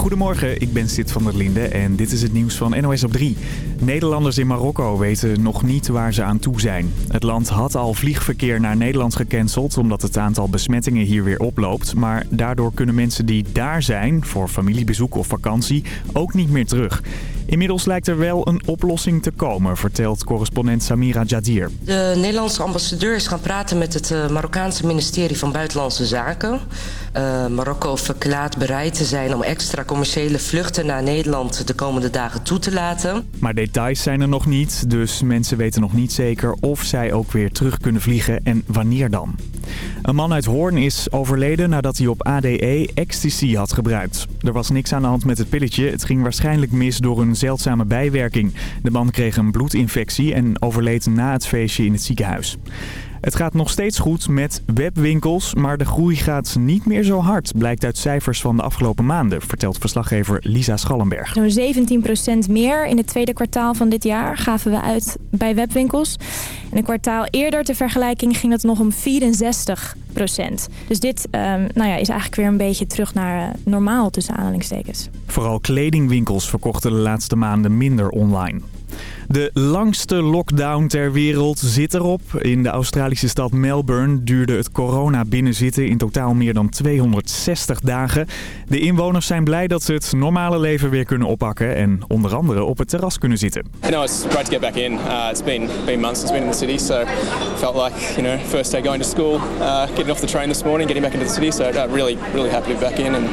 Goedemorgen, ik ben Sid van der Linde en dit is het nieuws van NOS op 3. Nederlanders in Marokko weten nog niet waar ze aan toe zijn. Het land had al vliegverkeer naar Nederland gecanceld omdat het aantal besmettingen hier weer oploopt. Maar daardoor kunnen mensen die daar zijn, voor familiebezoek of vakantie, ook niet meer terug. Inmiddels lijkt er wel een oplossing te komen, vertelt correspondent Samira Jadir. De Nederlandse ambassadeur is gaan praten met het eh, Marokkaanse ministerie van Buitenlandse Zaken. Uh, Marokko verklaart bereid te zijn om extra commerciële vluchten naar Nederland de komende dagen toe te laten. Maar details zijn er nog niet, dus mensen weten nog niet zeker of zij ook weer terug kunnen vliegen en wanneer dan. Een man uit Hoorn is overleden nadat hij op ADE ecstasy had gebruikt. Er was niks aan de hand met het pilletje. Het ging waarschijnlijk mis door een zeldzame bijwerking. De man kreeg een bloedinfectie en overleed na het feestje in het ziekenhuis. Het gaat nog steeds goed met webwinkels, maar de groei gaat niet meer zo hard, blijkt uit cijfers van de afgelopen maanden, vertelt verslaggever Lisa Schallenberg. Zo'n 17% meer in het tweede kwartaal van dit jaar gaven we uit bij webwinkels. En een kwartaal eerder ter vergelijking ging het nog om 64% Dus dit um, nou ja, is eigenlijk weer een beetje terug naar uh, normaal tussen aanhalingstekens. Vooral kledingwinkels verkochten de laatste maanden minder online. De langste lockdown ter wereld zit erop. In de Australische stad Melbourne duurde het corona binnenzitten in totaal meer dan 260 dagen. De inwoners zijn blij dat ze het normale leven weer kunnen oppakken en onder andere op het terras kunnen zitten. You know, it's great to get back in. Uh, it's been been months since been in the city, so felt like you know first day going to school, uh, getting off the train this morning, getting back into the city. So uh, really, really happy to be back in and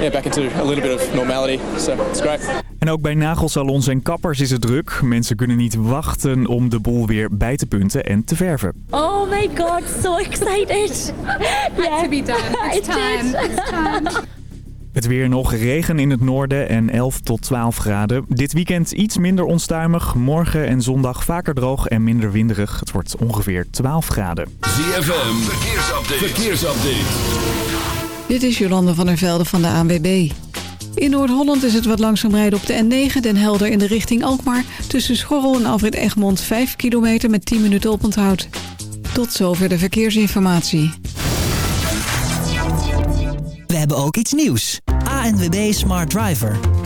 yeah, back into a little bit of normality. So it's great. En ook bij nagelsalons en kappers is het druk. Mensen kunnen niet wachten om de boel weer bij te punten en te verven. Oh my god, so excited. yeah. to be done. It's time. It's time. Het weer nog regen in het noorden en 11 tot 12 graden. Dit weekend iets minder onstuimig. Morgen en zondag vaker droog en minder winderig. Het wordt ongeveer 12 graden. ZFM, verkeersupdate. verkeersupdate. Dit is Jolande van der Velde van de ANWB. In Noord-Holland is het wat langzaam rijden op de N9, Den Helder in de richting Alkmaar. Tussen Schorrel en Alfred Egmond 5 kilometer met 10 minuten oponthoud. Tot zover de verkeersinformatie. We hebben ook iets nieuws. ANWB Smart Driver.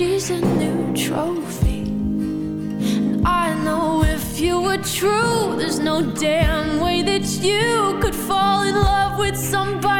she's a new trophy. And I know if you were true, there's no damn way that you could fall in love with somebody.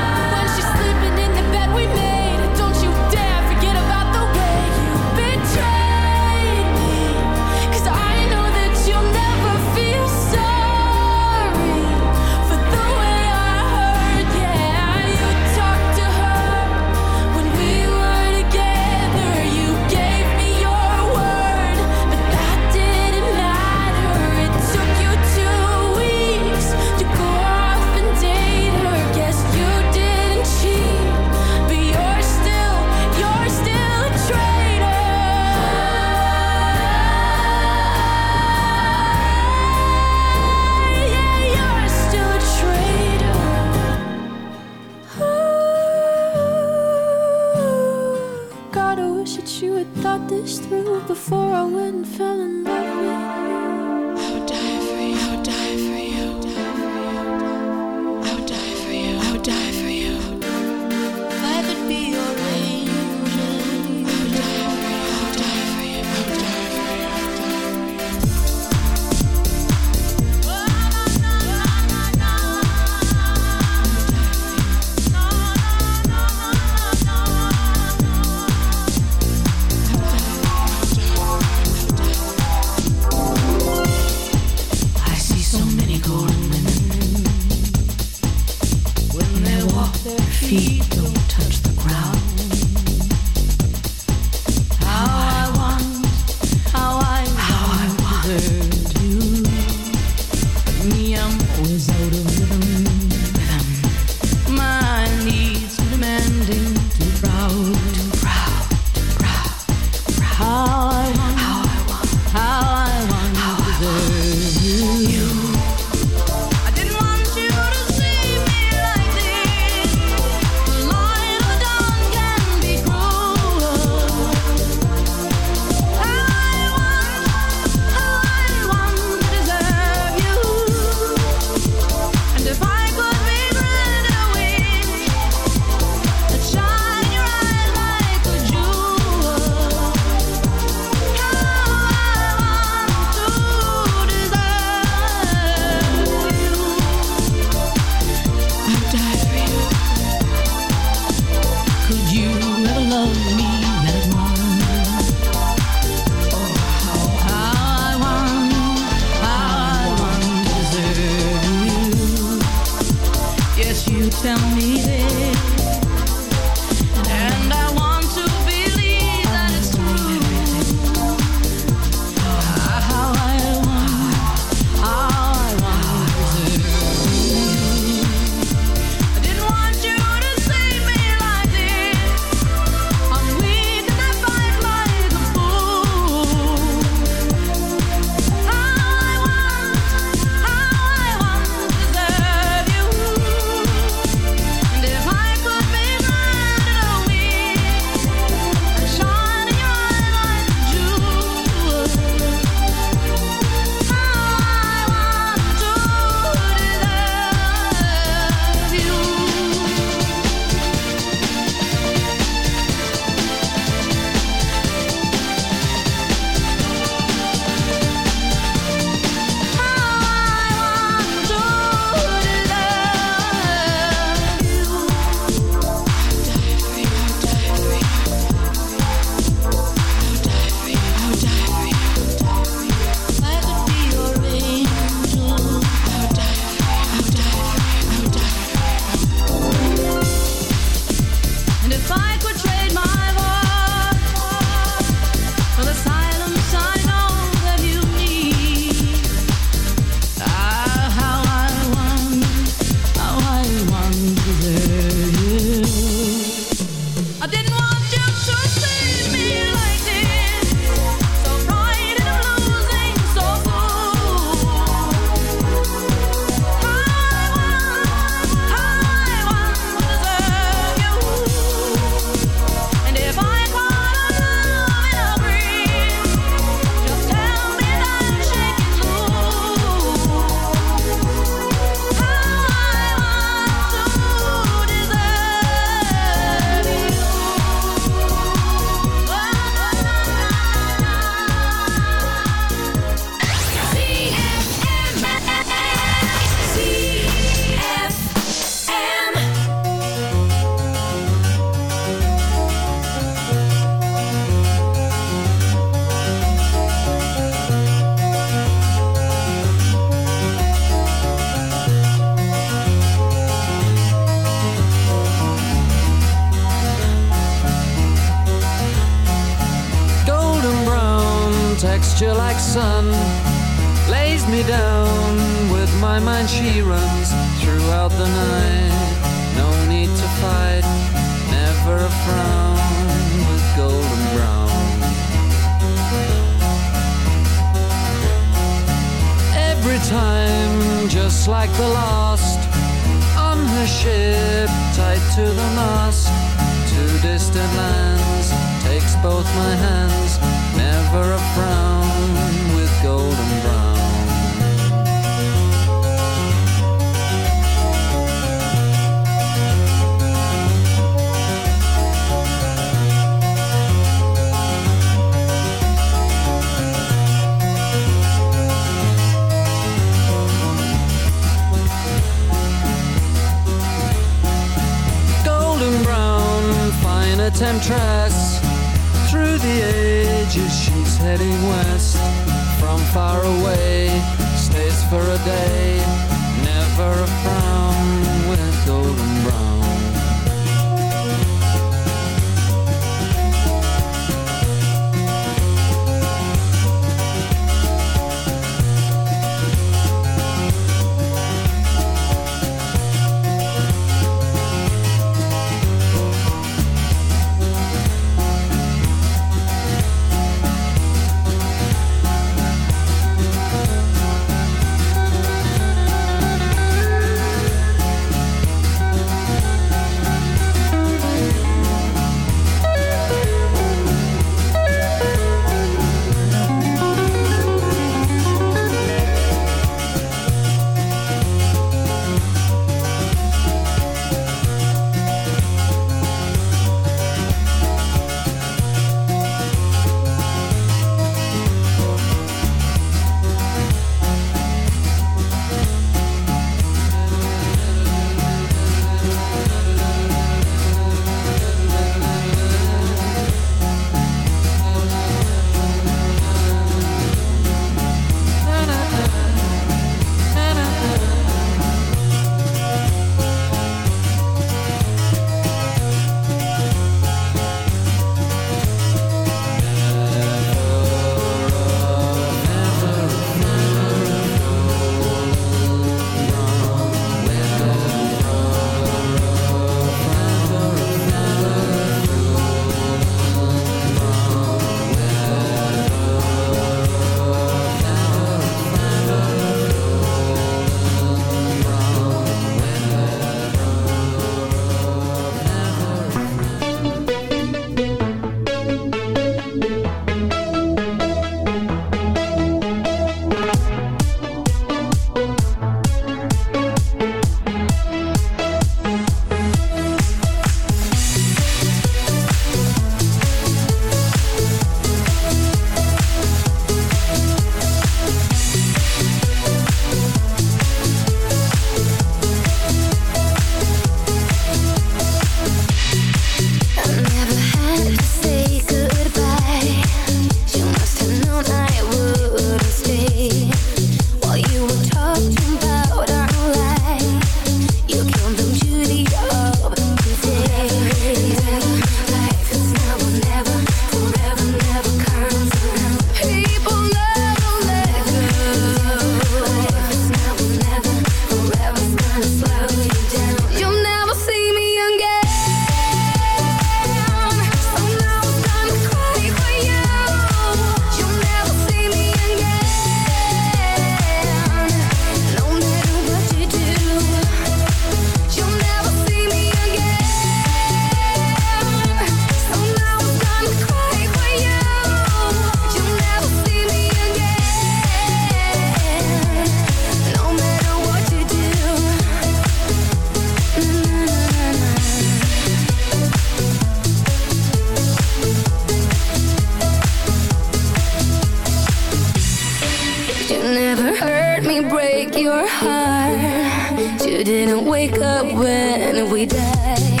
break your heart. You didn't wake up when we died.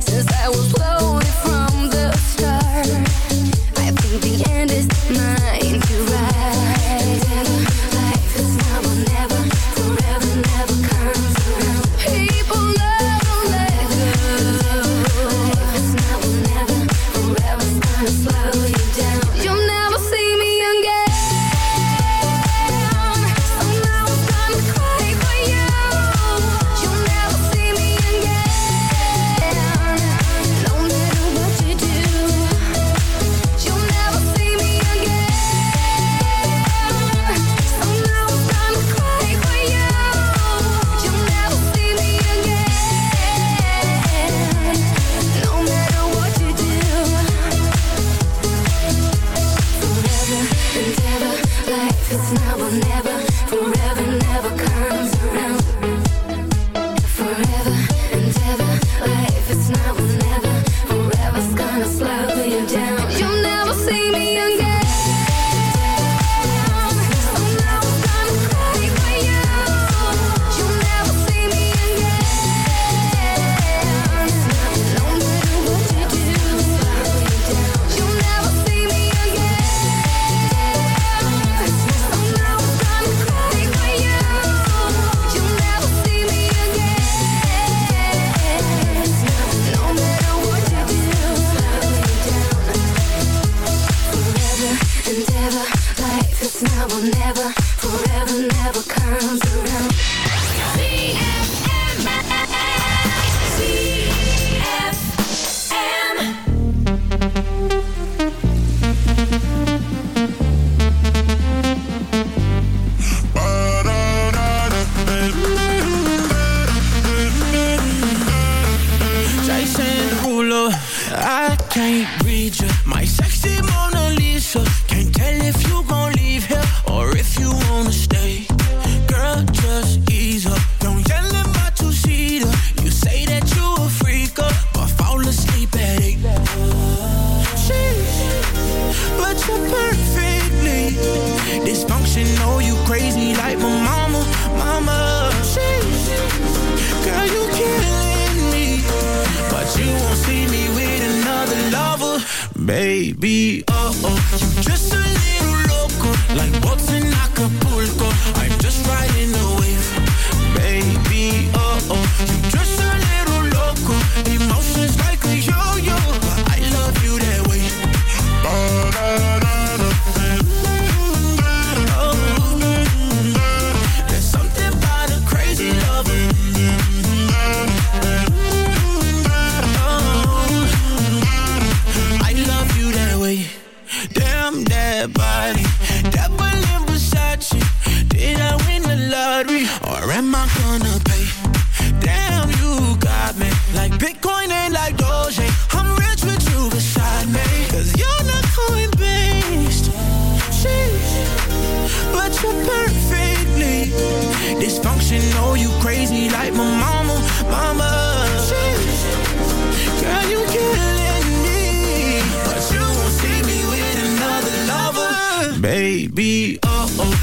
Since I was 12. I will never, forever never comes around. See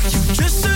just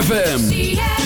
ZFM.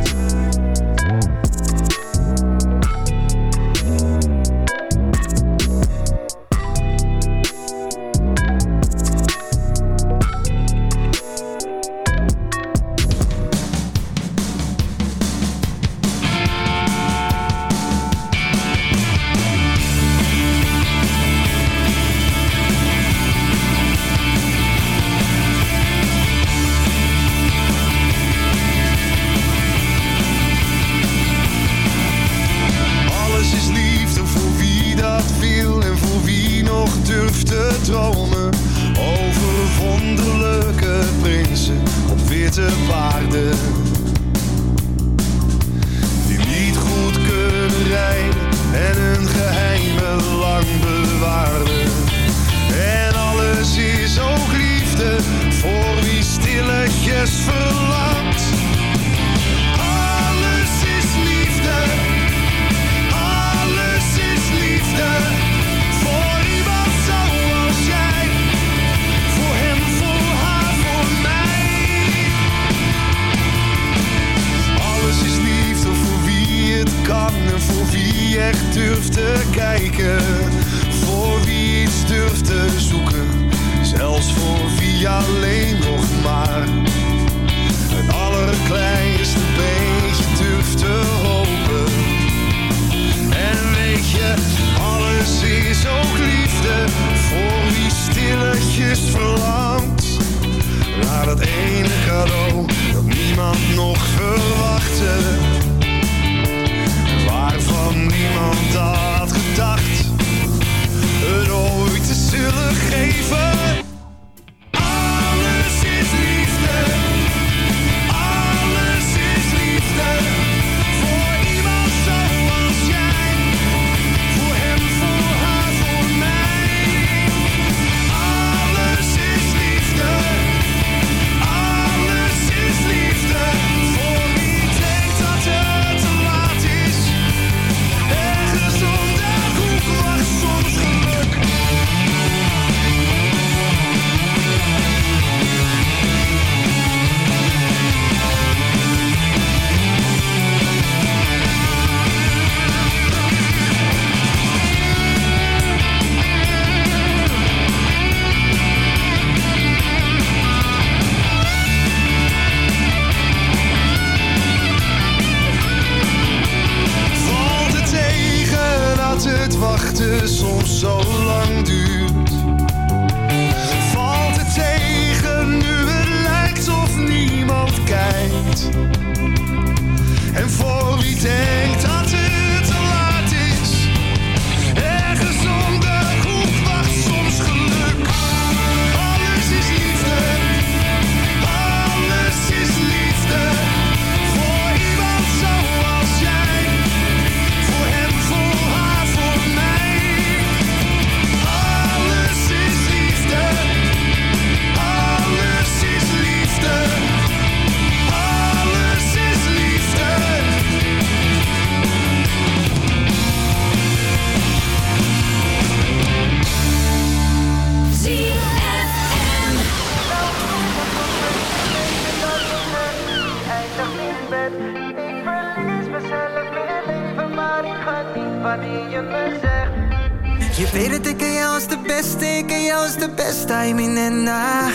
Als de beste, I mean en na.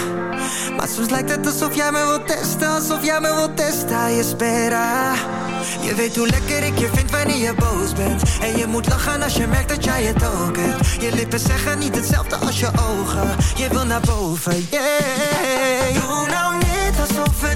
Maar soms lijkt het alsof jij me wilt testen, alsof jij me wilt testen, je spera. Je weet hoe lekker ik je vind wanneer je boos bent En je moet lachen als je merkt dat jij het ook hebt Je lippen zeggen niet hetzelfde als je ogen Je wil naar boven, yeah Doe nou niet alsof we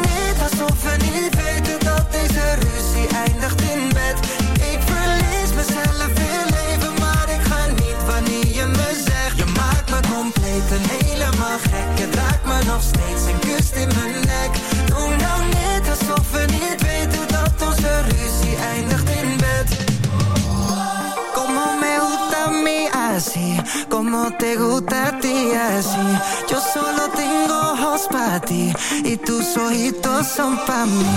en helemaal gek Het raakt me nog steeds en kust in mijn nek Doe nou niet alsof we niet weten dat onze ruzie eindigt in bed Como me gusta mí así, como te gusta ti así. Yo solo tengo ojos para ti y tus ojitos son para mí.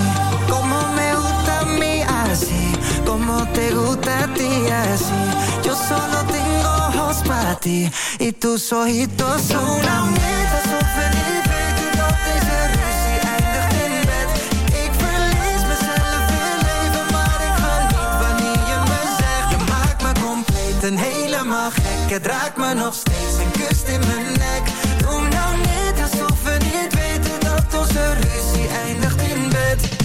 Como me gusta mí así, como te gusta a ti así. Yo solo tengo ojos para ti y tus ojitos son para mí. alsof we niet weten dat deze ruzie eindigt in bed. Ik verlies mezelf in leven, maar ik ga niet wanneer je me zegt. Je maakt me compleet en helemaal gek. Het raakt me nog steeds en kust in mijn nek. Doe nou niet alsof we niet weten dat onze ruzie eindigt in bed.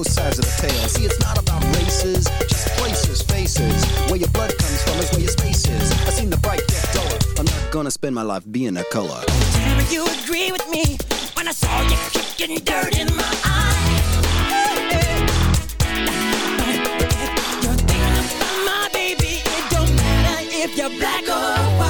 both sides of the tale. See, it's not about races, just places, faces. Where your blood comes from is where your space is. I seen the bright get duller. I'm not gonna spend my life being a color. Tell you agree with me when I saw you kicking dirt in my eyes? You're thinking about my baby. It don't matter if you're black or white.